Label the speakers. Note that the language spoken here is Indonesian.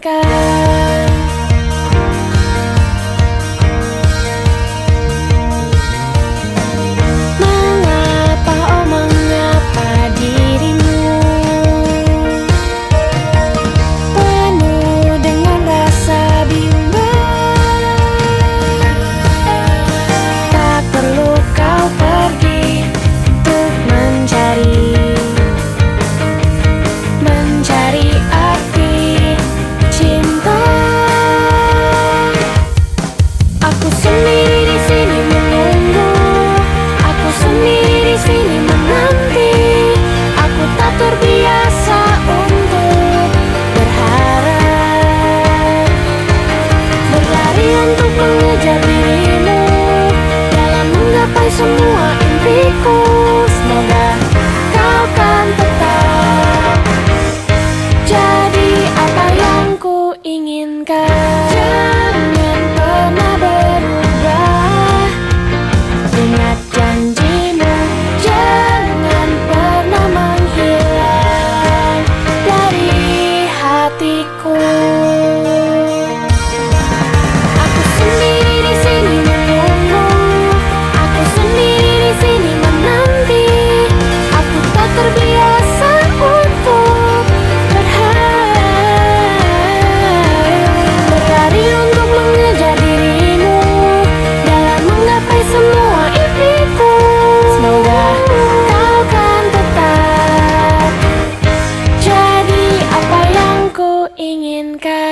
Speaker 1: kan inginkan